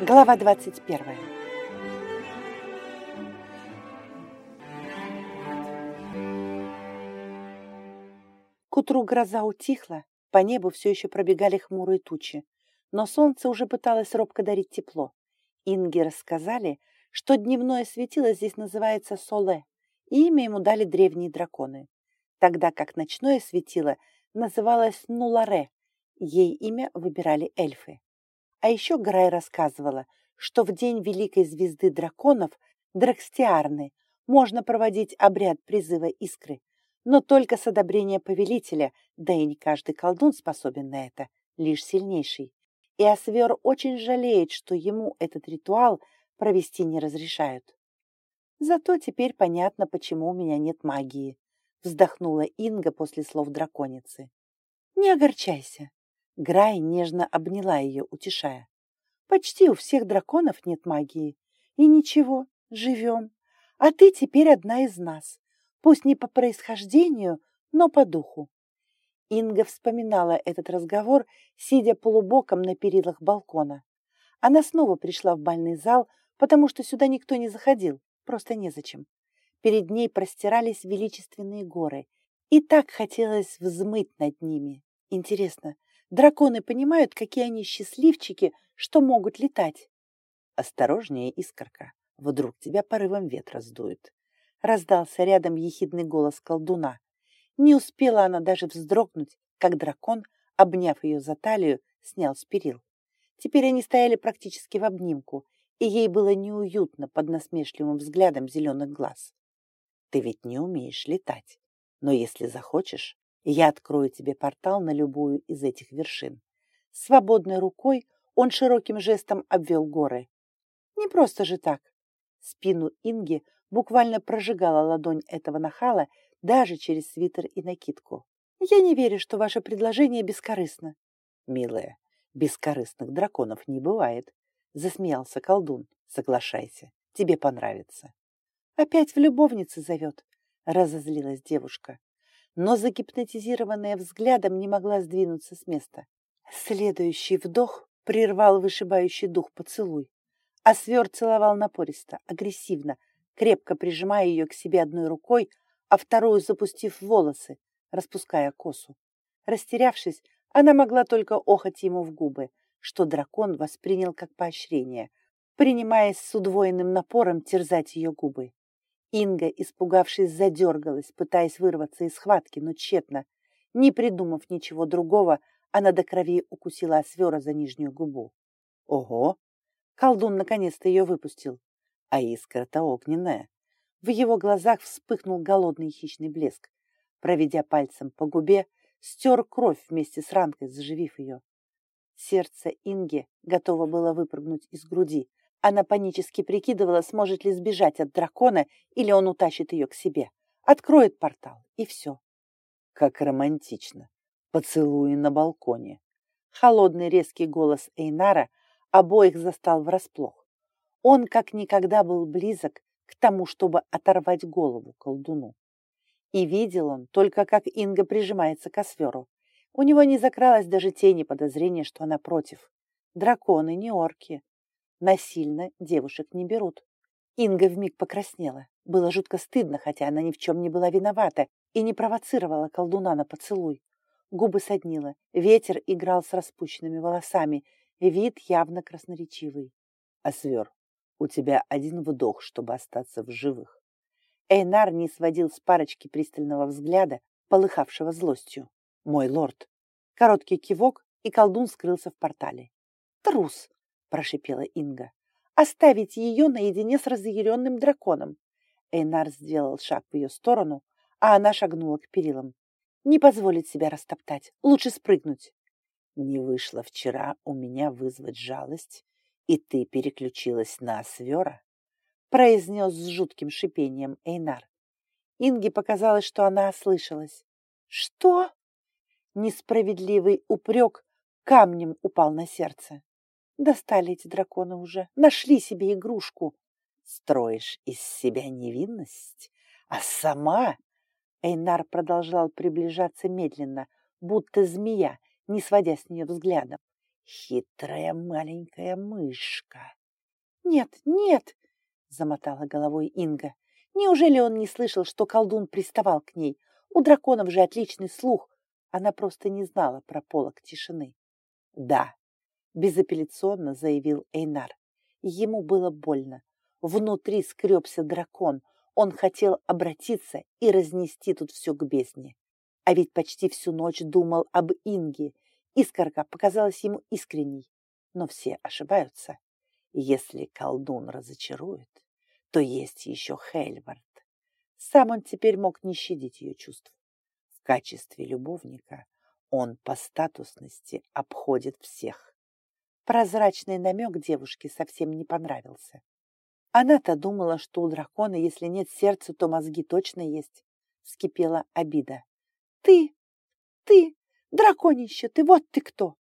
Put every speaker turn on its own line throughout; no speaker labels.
Глава 21. К утру гроза утихла, по небу все еще пробегали хмурые тучи, но солнце уже пыталось робко дарить тепло. Инге рассказали, что дневное светило здесь называется Соле, и имя ему дали древние драконы, тогда как ночное светило называлось Нуларе, ей имя выбирали эльфы. А еще Грай рассказывала, что в день Великой Звезды Драконов, Дракстиарны, можно проводить обряд призыва искры, но только с одобрения повелителя, да и не каждый колдун способен на это, лишь сильнейший. И Освер очень жалеет, что ему этот ритуал провести не разрешают. Зато теперь понятно, почему у меня нет магии, вздохнула Инга после слов драконицы. Не огорчайся, Грай нежно обняла ее, утешая. «Почти у всех драконов нет магии. И ничего, живем. А ты теперь одна из нас. Пусть не по происхождению, но по духу». Инга вспоминала этот разговор, сидя полубоком на перилах балкона. Она снова пришла в бальный зал, потому что сюда никто не заходил, просто незачем. Перед ней простирались величественные горы, и так хотелось взмыть над ними. Интересно, Драконы понимают, какие они счастливчики, что могут летать. Осторожнее, искорка, вдруг тебя порывом ветра сдует. Раздался рядом ехидный голос колдуна. Не успела она даже вздрогнуть, как дракон, обняв ее за талию, снял с перил. Теперь они стояли практически в обнимку, и ей было неуютно под насмешливым взглядом зеленых глаз. Ты ведь не умеешь летать, но если захочешь, я открою тебе портал на любую из этих вершин. Свободной рукой он широким жестом обвел горы. Не просто же так. Спину Инги буквально прожигала ладонь этого нахала даже через свитер и накидку. Я не верю, что ваше предложение бескорыстно. Милая, бескорыстных драконов не бывает. Засмеялся колдун. Соглашайся, тебе понравится. Опять в любовнице зовет, разозлилась девушка но загипнотизированная взглядом не могла сдвинуться с места. Следующий вдох прервал вышибающий дух поцелуй, а свер целовал напористо, агрессивно, крепко прижимая ее к себе одной рукой, а вторую запустив в волосы, распуская косу. Растерявшись, она могла только охать ему в губы, что дракон воспринял как поощрение, принимаясь с удвоенным напором терзать ее губы. Инга, испугавшись, задергалась, пытаясь вырваться из схватки, но тщетно. Не придумав ничего другого, она до крови укусила Освера за нижнюю губу. Ого! Колдун наконец-то ее выпустил. А искра-то огненная. В его глазах вспыхнул голодный хищный блеск. Проведя пальцем по губе, стер кровь вместе с ранкой, заживив ее. Сердце Инги готово было выпрыгнуть из груди, она панически прикидывала, сможет ли сбежать от дракона, или он утащит ее к себе. Откроет портал, и все. Как романтично. Поцелуи на балконе. Холодный резкий голос Эйнара обоих застал врасплох. Он как никогда был близок к тому, чтобы оторвать голову колдуну. И видел он только, как Инга прижимается к Осверу. У него не закралось даже тени подозрения, что она против. Драконы, не орки. Насильно девушек не берут. Инга вмиг покраснела. Было жутко стыдно, хотя она ни в чем не была виновата и не провоцировала колдуна на поцелуй. Губы соднила, ветер играл с распущенными волосами, вид явно красноречивый. «Освер, у тебя один вдох, чтобы остаться в живых». Эйнар не сводил с парочки пристального взгляда, полыхавшего злостью. «Мой лорд!» Короткий кивок, и колдун скрылся в портале. «Трус!» — прошипела Инга. «Оставить ее наедине с разъяренным драконом!» Эйнар сделал шаг в ее сторону, а она шагнула к перилам. «Не позволить себя растоптать. Лучше спрыгнуть!» «Не вышло вчера у меня вызвать жалость, и ты переключилась на Свера?» произнес с жутким шипением Эйнар. Инге показалось, что она ослышалась. «Что?» Несправедливый упрек камнем упал на сердце. Достали эти драконы уже, нашли себе игрушку. Строишь из себя невинность, а сама... Эйнар продолжал приближаться медленно, будто змея, не сводя с нее взглядом. Хитрая маленькая мышка. Нет, нет, замотала головой Инга. Неужели он не слышал, что колдун приставал к ней? У драконов же отличный слух. Она просто не знала про полок тишины. Да, безапелляционно заявил Эйнар. Ему было больно. Внутри скребся дракон. Он хотел обратиться и разнести тут все к бездне. А ведь почти всю ночь думал об Инге. Искорка показалась ему искренней. Но все ошибаются. Если колдун разочарует, то есть еще Хельвард. Сам он теперь мог не щадить ее чувств. В качестве любовника он по статусности обходит всех. Прозрачный намек девушке совсем не понравился. Она-то думала, что у дракона, если нет сердца, то мозги точно есть. Скипела обида. «Ты! Ты! Драконище! Ты вот ты кто!»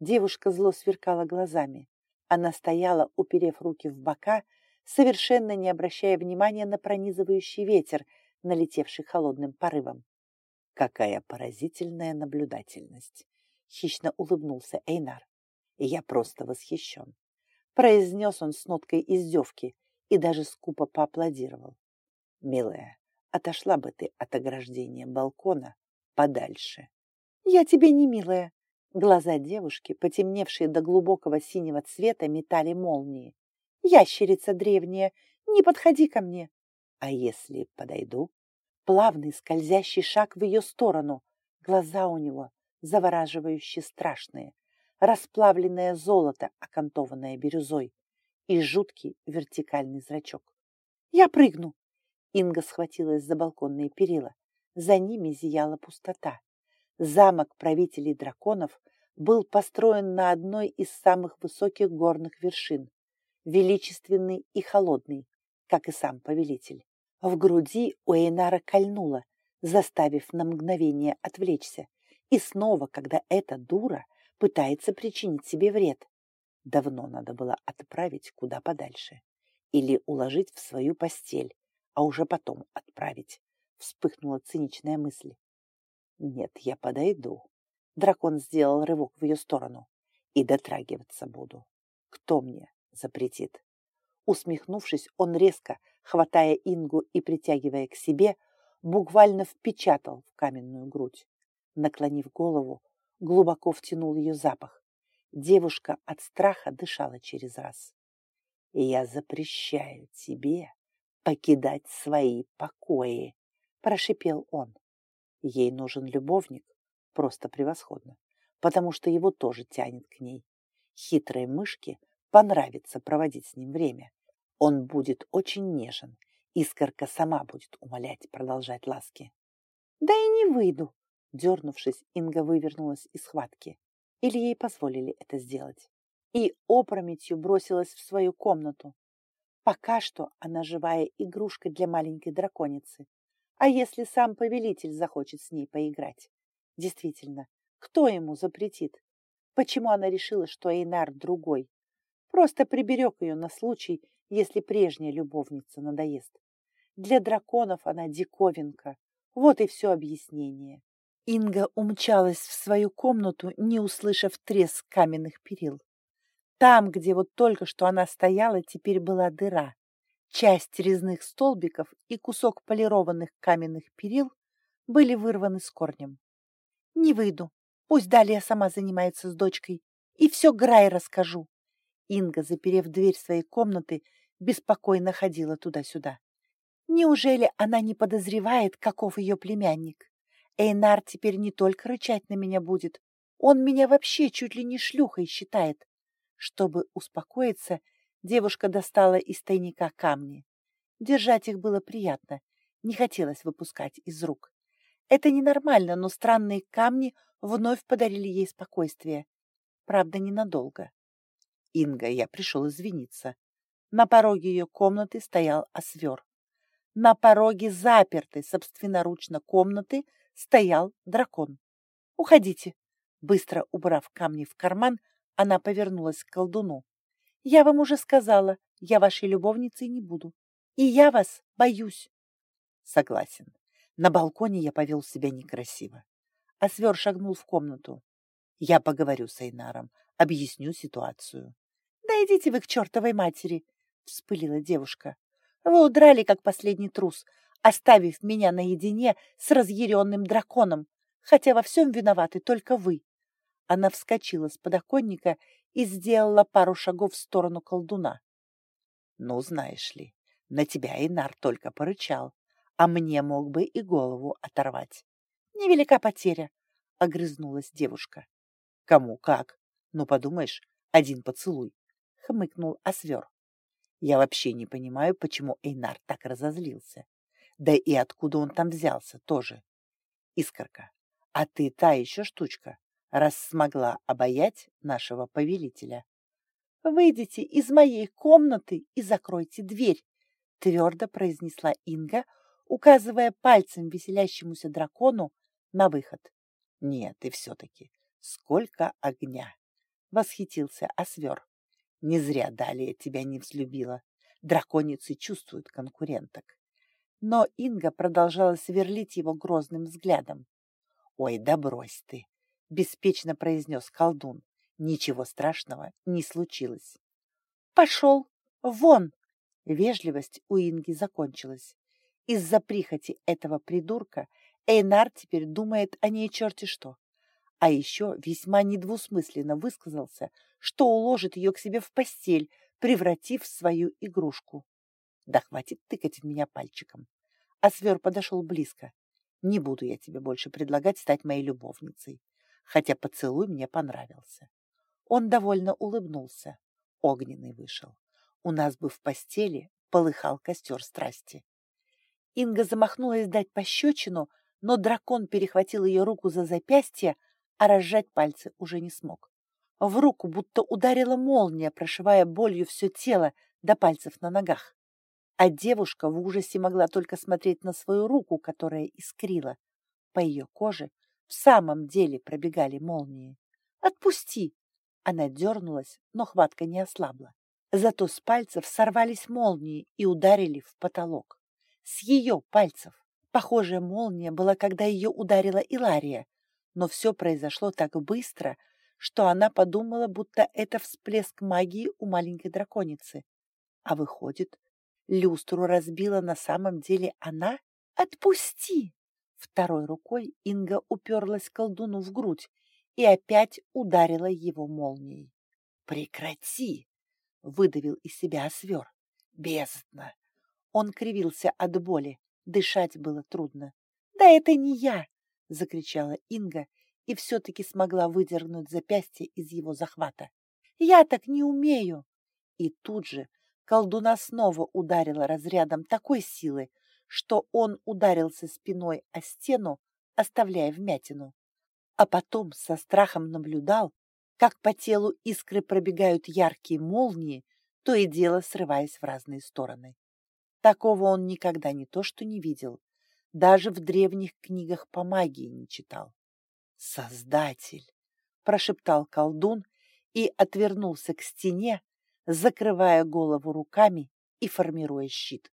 Девушка зло сверкала глазами. Она стояла, уперев руки в бока, совершенно не обращая внимания на пронизывающий ветер, налетевший холодным порывом. Какая поразительная наблюдательность! Хищно улыбнулся Эйнар. Я просто восхищен. Произнес он с ноткой издевки и даже скупо поаплодировал. Милая, отошла бы ты от ограждения балкона подальше. Я тебе не милая, Глаза девушки, потемневшие до глубокого синего цвета, метали молнии. «Ящерица древняя, не подходи ко мне!» «А если подойду?» Плавный скользящий шаг в ее сторону. Глаза у него завораживающие страшные. Расплавленное золото, окантованное бирюзой. И жуткий вертикальный зрачок. «Я прыгну!» Инга схватилась за балконные перила. За ними зияла пустота. Замок правителей драконов был построен на одной из самых высоких горных вершин, величественный и холодный, как и сам повелитель. В груди у Эйнара кольнуло, заставив на мгновение отвлечься. И снова, когда эта дура пытается причинить себе вред. Давно надо было отправить куда подальше. Или уложить в свою постель, а уже потом отправить. Вспыхнула циничная мысль. Нет, я подойду. Дракон сделал рывок в ее сторону. И дотрагиваться буду. Кто мне запретит? Усмехнувшись, он резко, хватая Ингу и притягивая к себе, буквально впечатал в каменную грудь. Наклонив голову, глубоко втянул ее запах. Девушка от страха дышала через раз. «Я запрещаю тебе покидать свои покои», – прошипел он. Ей нужен любовник просто превосходно, потому что его тоже тянет к ней. Хитрой мышке понравится проводить с ним время. Он будет очень нежен. Искорка сама будет умолять продолжать ласки. «Да и не выйду!» Дернувшись, Инга вывернулась из схватки. Или ей позволили это сделать. И опрометью бросилась в свою комнату. Пока что она живая игрушка для маленькой драконицы. А если сам повелитель захочет с ней поиграть? Действительно, кто ему запретит? Почему она решила, что Эйнар другой? Просто приберег ее на случай, если прежняя любовница надоест. Для драконов она диковинка. Вот и все объяснение. Инга умчалась в свою комнату, не услышав треск каменных перил. Там, где вот только что она стояла, теперь была дыра. Часть резных столбиков и кусок полированных каменных перил были вырваны с корнем. «Не выйду. Пусть далее сама занимается с дочкой. И все Грай расскажу». Инга, заперев дверь своей комнаты, беспокойно ходила туда-сюда. Неужели она не подозревает, каков ее племянник? Эйнар теперь не только рычать на меня будет, он меня вообще чуть ли не шлюхой считает. Чтобы успокоиться, Девушка достала из тайника камни. Держать их было приятно, не хотелось выпускать из рук. Это ненормально, но странные камни вновь подарили ей спокойствие. Правда, ненадолго. Инга, я пришел извиниться. На пороге ее комнаты стоял освер. На пороге запертой собственноручно комнаты стоял дракон. «Уходите!» Быстро убрав камни в карман, она повернулась к колдуну. Я вам уже сказала, я вашей любовницей не буду. И я вас боюсь. Согласен. На балконе я повел себя некрасиво. А свер шагнул в комнату. Я поговорю с Эйнаром,
Объясню ситуацию.
«Да идите вы к чертовой матери!» — вспылила девушка. «Вы удрали, как последний трус, оставив меня наедине с разъяренным драконом, хотя во всем виноваты только вы». Она вскочила с подоконника и сделала пару шагов в сторону колдуна.
«Ну, знаешь ли, на тебя Инар только порычал, а мне мог бы и голову оторвать.
Невелика потеря, — огрызнулась девушка.
Кому как? Ну, подумаешь, один поцелуй, — хмыкнул Освер. Я вообще не понимаю, почему Эйнар так разозлился. Да и откуда он там взялся тоже. Искорка, а ты та еще штучка, раз смогла обаять нашего повелителя.
«Выйдите из моей комнаты и закройте дверь», — твердо произнесла Инга, указывая пальцем веселящемуся дракону на выход.
«Нет, и все-таки, сколько огня!» — восхитился Освер. «Не зря Далия тебя не взлюбила. Драконицы чувствуют конкуренток». Но Инга продолжала сверлить его грозным взглядом. «Ой, да брось ты!» — беспечно произнес колдун. Ничего страшного не случилось.
«Пошел! Вон!» Вежливость у Инги закончилась. Из-за прихоти этого придурка Эйнар теперь думает о ней черти что. А еще весьма недвусмысленно высказался, что уложит ее к себе в постель, превратив в свою игрушку. Да хватит тыкать в меня пальчиком. А свер подошел близко. Не буду я тебе больше предлагать стать моей любовницей, хотя поцелуй мне понравился. Он довольно улыбнулся. Огненный вышел. У нас бы в постели полыхал костер страсти. Инга замахнулась дать пощечину, но дракон перехватил ее руку за запястье, а разжать пальцы уже не смог. В руку будто ударила молния, прошивая болью все тело до пальцев на ногах. А девушка в ужасе могла только смотреть на свою руку, которая искрила. По ее коже в самом деле пробегали молнии. «Отпусти!» Она дернулась, но хватка не ослабла. Зато с пальцев сорвались молнии и ударили в потолок. С ее пальцев. Похожая молния была, когда ее ударила Илария, но все произошло так быстро, что она подумала, будто это всплеск магии у маленькой драконицы. А выходит, люстру разбила на самом деле она? Отпусти! Второй рукой Инга уперлась колдуну в грудь и опять ударила его молнией. «Прекрати!» — выдавил из себя освер. «Бездна!» Он кривился от боли, дышать было трудно. «Да это не я!» — закричала Инга и все-таки смогла выдернуть запястье из его захвата. «Я так не умею!» И тут же колдуна снова ударила разрядом такой силы, что он ударился спиной о стену, оставляя вмятину а потом со страхом наблюдал, как по телу искры пробегают яркие молнии, то и дело срываясь в разные стороны. Такого он никогда не то что не видел, даже в древних книгах по магии не читал. «Создатель!» — прошептал колдун и отвернулся к стене, закрывая голову руками и формируя щит.